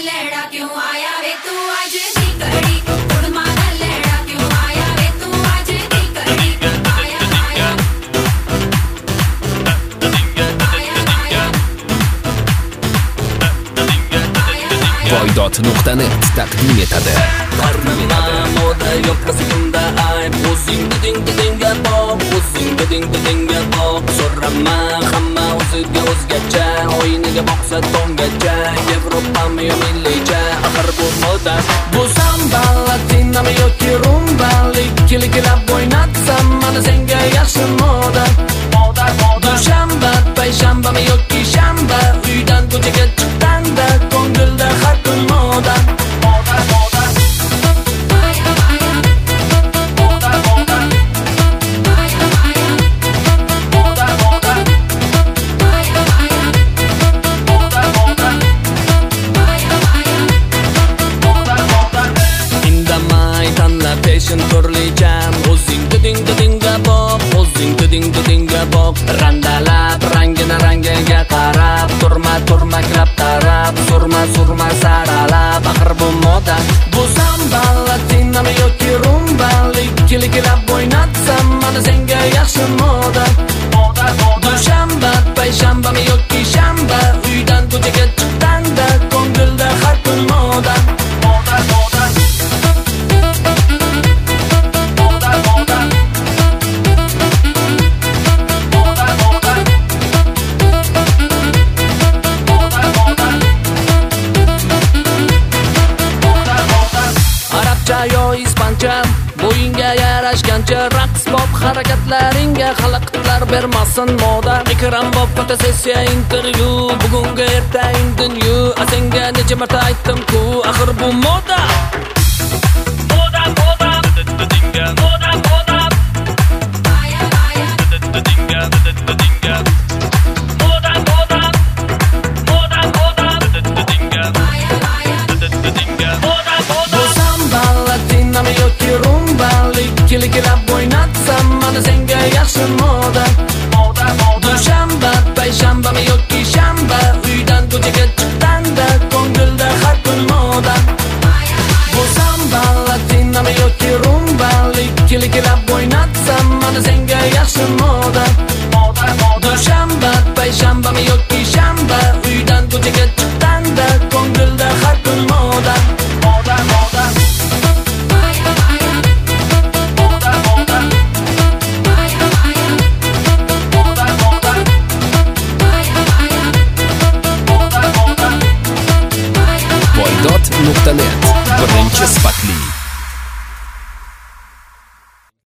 गल्लेड़ा क्यों आया वे तू आज दी कड़ी कुड़मा गल्लेड़ा क्यों आया वे तू आज दी कड़ी आया आया आया आया voydot.net taqdim etadi Qarnimda moda yo'q kasbimda ayb O'zing deding dedingga bop O'zing deding O'yiniga boqsa tongacha Yevropami yo millicha Axir bu moda Bu samba latinami yoki rumba Likkilikilab o'ynatsam Mana senga yaxshi Randalab rangini rangiga qarab Turma turma kirab tarab Surma surma saralab Axir bu moda. Bu samba latinami yoki rumba Likkilikilab o'ynatsam Mana senga yaxshi moda. Moda moda. Dushanba payshanbami yoki bo'yingga yarashgancha raqs bob harakatlaringga xalaqitlar bermasin moda. Ikram bob fotosessiya intervyu bugunga erta indinyu senga necha marta aytdim-ku axir bu moda moda. Likkilikilab o'ynatsam Moda moda voydot.net birinchi sifatli